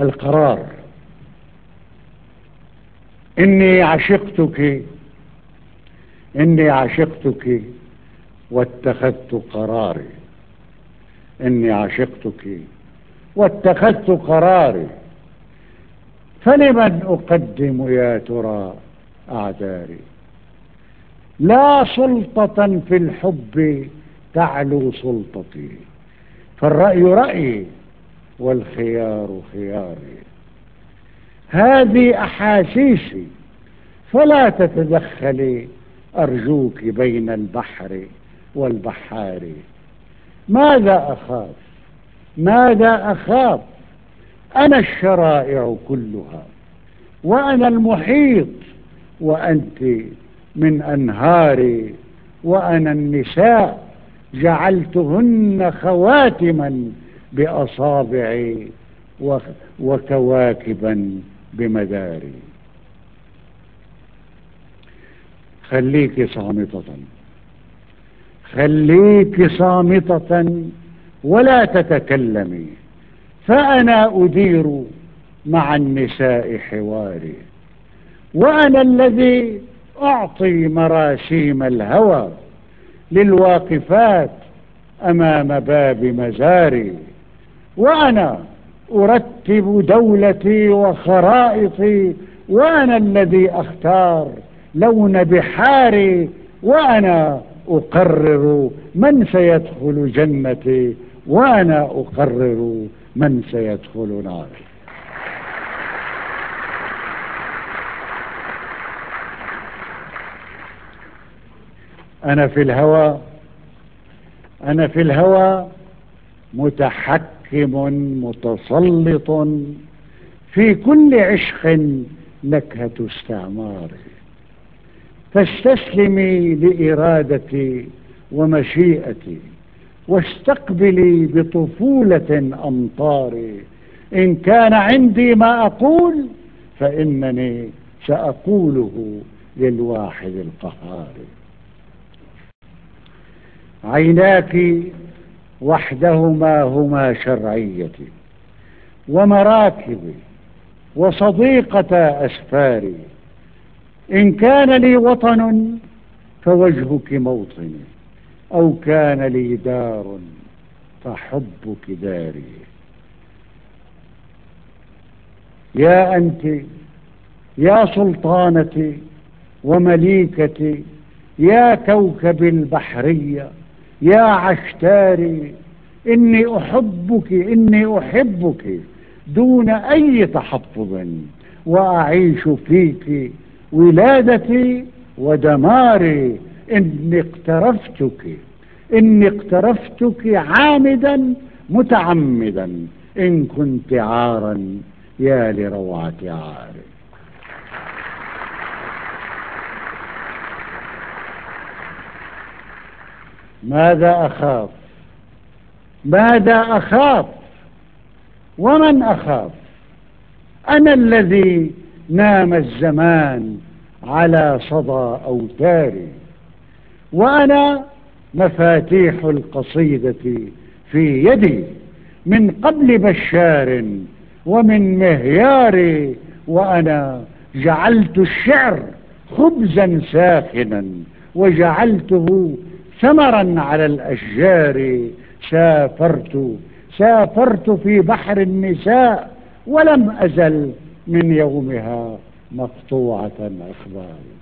القرار. إني عشقتك إني عشقتك واتخذت قراري. إني عشقتك واتخذت قراري. فلمن أقدم يا ترى أعذاري؟ لا سلطة في الحب تعلو سلطتي. فالرأي رأيي والخيار خياري. هذه أحاسيسي فلا تتدخلي أرجوك بين البحر والبحار. ماذا أخاف؟ ماذا أخاف؟ أنا الشرائع كلها وأنا المحيط وأنت من أنهاري وأنا النساء جعلتهن خواتما بأصابعي وكواكبا بمداري. خليك صامتة. خليك صامتة ولا تتكلمي فأنا أدير مع النساء حواري وأنا الذي أعطي مراسيم الهوى للواقفات أمام باب مزاري. وأنا أرتب دولتي وخرائطي وأنا الذي أختار لون بحاري وأنا أقرر من سيدخل جنتي وأنا أقرر من سيدخل ناري. أنا في الهوى أنا في الهوى متحكم متسلط. في كل عشق نكهة استعمار. فاستسلمي لإرادتي ومشيئتي واستقبلي بطفولة أمطاري إن كان عندي ما أقول فإنني سأقوله للواحد القهار. عيناك وحدهما هما شرعيتي ومراكبي وصديقة أسفاري إن كان لي وطن فوجهك موطني أو كان لي دار فحبك داري يا أنت يا سلطانتي ومليكتي يا كوكب البحرية يا عشتاري إني أحبك إني أحبك دون أي تحفظ وأعيش فيك ولادتي ودماري. إني اقترفتك إني اقترفتك عامدا متعمدا إن كنت عارا يا لروعة عاري. ماذا أخاف؟ ماذا أخاف؟ ومن أخاف؟ أنا الذي نام الزمان على صدى أوتاري وأنا مفاتيح القصيدة في يدي من قبل بشار ومن مهيار وأنا جعلت الشعر خبزا ساخنا وجعلته ثمرا على الأشجار سافرت. سافرت في بحر النساء ولم أزل من يومها مقطوعة أخباري